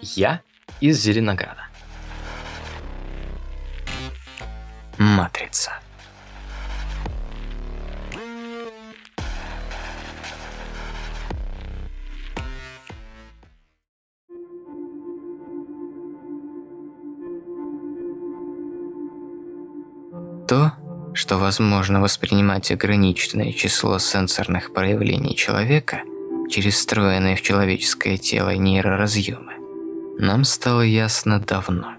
Я из Зеленограда. Матрица. То, что возможно воспринимать ограниченное число сенсорных проявлений человека через встроенные в человеческое тело нейроразъемы, нам стало ясно давно.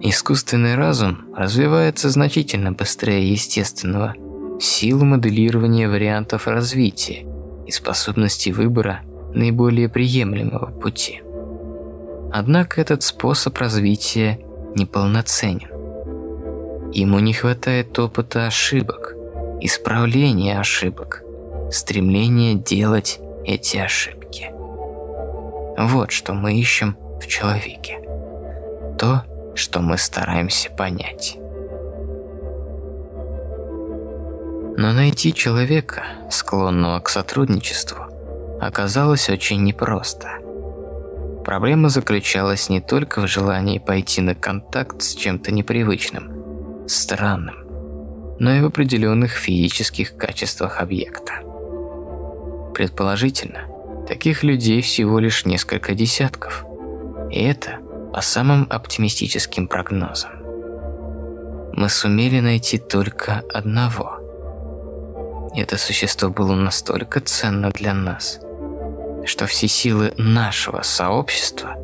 Искусственный разум развивается значительно быстрее естественного в силу моделирования вариантов развития и способности выбора наиболее приемлемого пути. Однако этот способ развития неполноценен. Ему не хватает опыта ошибок, исправления ошибок, стремления делать эти ошибки. Вот что мы ищем в человеке. То, что мы стараемся понять. Но найти человека, склонного к сотрудничеству, оказалось очень непросто. Проблема заключалась не только в желании пойти на контакт с чем-то непривычным – странным, но и в определенных физических качествах объекта. Предположительно, таких людей всего лишь несколько десятков, и это по самым оптимистическим прогнозам. Мы сумели найти только одного. Это существо было настолько ценно для нас, что все силы нашего сообщества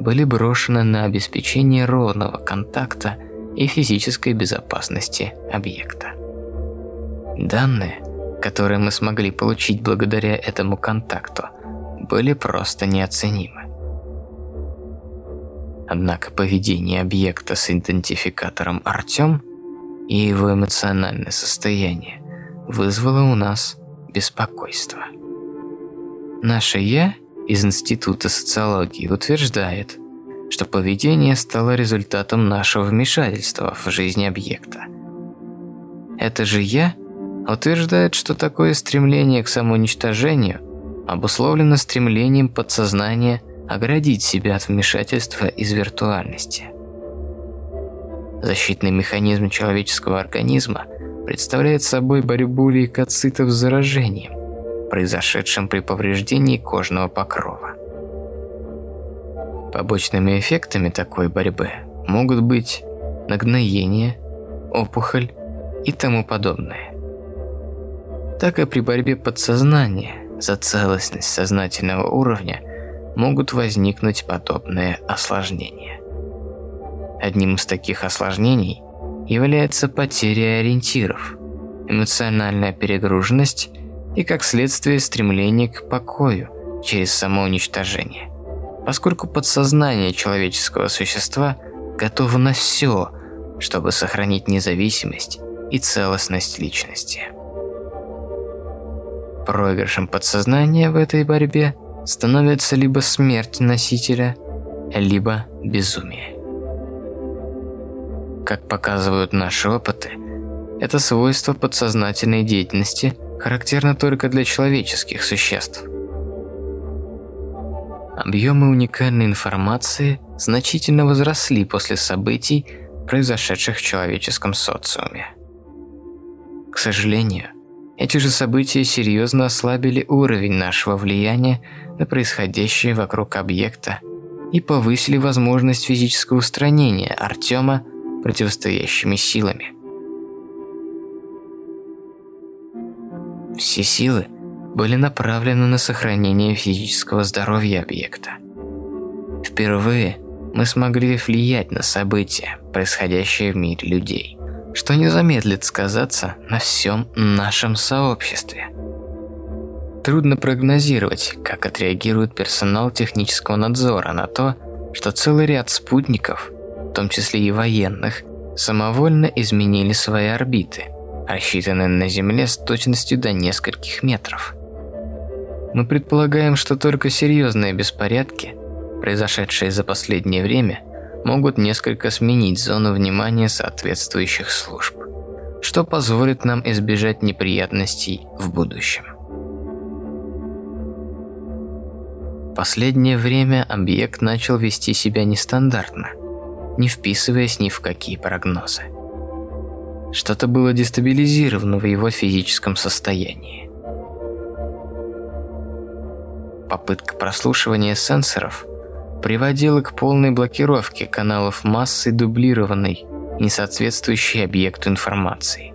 были брошены на обеспечение ровного контакта и физической безопасности объекта. Данные, которые мы смогли получить благодаря этому контакту, были просто неоценимы. Однако поведение объекта с идентификатором Артем и его эмоциональное состояние вызвало у нас беспокойство. Наше «я» из Института социологии утверждает, что поведение стало результатом нашего вмешательства в жизнь объекта. Это же я утверждает, что такое стремление к самоуничтожению обусловлено стремлением подсознания оградить себя от вмешательства из виртуальности. Защитный механизм человеческого организма представляет собой борьбу лейкоцитов с заражением, произошедшим при повреждении кожного покрова. Побочными эффектами такой борьбы могут быть нагноение, опухоль и тому подобное. Так и при борьбе подсознания за целостность сознательного уровня могут возникнуть подобные осложнения. Одним из таких осложнений является потеря ориентиров, эмоциональная перегруженность и, как следствие, стремление к покою через самоуничтожение – поскольку подсознание человеческого существа готово на все, чтобы сохранить независимость и целостность личности. Проигрышем подсознания в этой борьбе становится либо смерть носителя, либо безумие. Как показывают наши опыты, это свойство подсознательной деятельности характерно только для человеческих существ – Объемы уникальной информации значительно возросли после событий, произошедших в человеческом социуме. К сожалению, эти же события серьезно ослабили уровень нашего влияния на происходящее вокруг объекта и повысили возможность физического устранения Артема противостоящими силами. Все силы – были направлены на сохранение физического здоровья объекта. Впервые мы смогли влиять на события, происходящие в мире людей, что не замедлит сказаться на всем нашем сообществе. Трудно прогнозировать, как отреагирует персонал технического надзора на то, что целый ряд спутников, в том числе и военных, самовольно изменили свои орбиты, рассчитанные на Земле с точностью до нескольких метров. Мы предполагаем, что только серьезные беспорядки, произошедшие за последнее время, могут несколько сменить зону внимания соответствующих служб, что позволит нам избежать неприятностей в будущем. последнее время объект начал вести себя нестандартно, не вписываясь ни в какие прогнозы. Что-то было дестабилизировано в его физическом состоянии. Попытка прослушивания сенсоров приводила к полной блокировке каналов массы дублированной, несоответствующей объекту информации.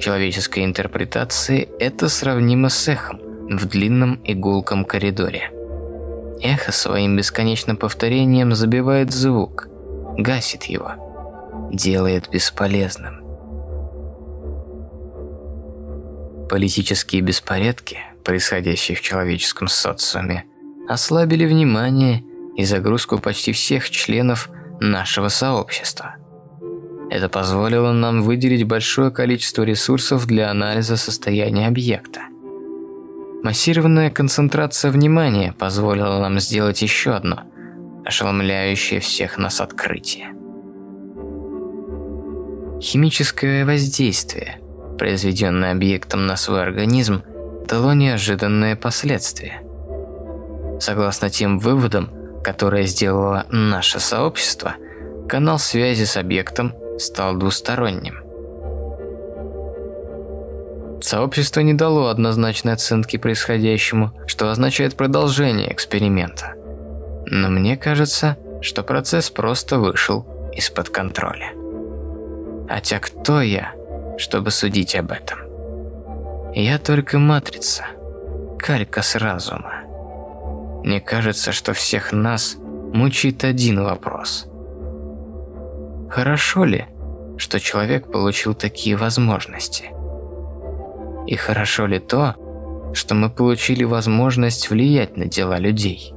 Человеческая интерпретация – это сравнимо с эхом в длинном игулком коридоре. Эхо своим бесконечным повторением забивает звук, гасит его, делает бесполезным. Политические беспорядки, происходящие в человеческом социуме, ослабили внимание и загрузку почти всех членов нашего сообщества. Это позволило нам выделить большое количество ресурсов для анализа состояния объекта. Массированная концентрация внимания позволила нам сделать еще одно, ошеломляющее всех нас открытие. Химическое воздействие, произведенное объектом на свой организм, дало неожиданные последствия. Согласно тем выводам, которые сделало наше сообщество, канал связи с объектом стал двусторонним. Сообщество не дало однозначной оценки происходящему, что означает продолжение эксперимента. Но мне кажется, что процесс просто вышел из-под контроля. Хотя кто я, чтобы судить об этом? Я только матрица, калька с разума. Мне кажется, что всех нас мучает один вопрос. Хорошо ли, что человек получил такие возможности? И хорошо ли то, что мы получили возможность влиять на дела людей?